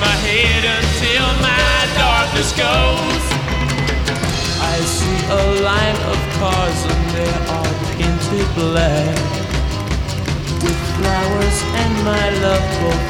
my head until my darkness goes. I see a line of cars, and they're all beginning black. With flowers and my love both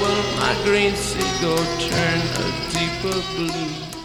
Will my green seagull turn a deeper blue.